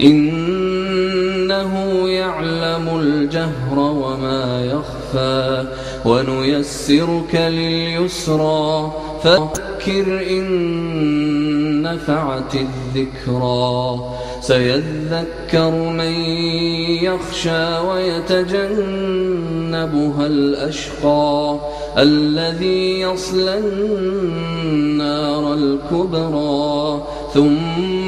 إنه يعلم الجهر وما يخفى ونيسرك لليسرى فذكر إن نفعت الذكرى سيذكر من يخشى ويتجنبها الأشقى الذي يصلى النار الكبرى ثم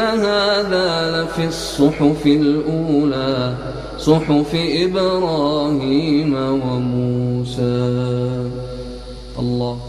هذا لفي الصحف الأولى صحف إبراهيم وموسى. الله.